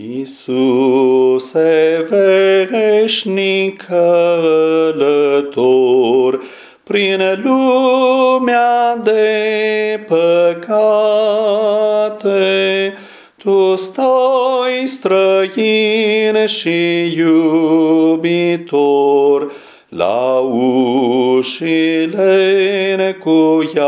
Iisuse veșnic călător, prin lumea de păcate, tu stai străin și iubitor, la ușile necuiate.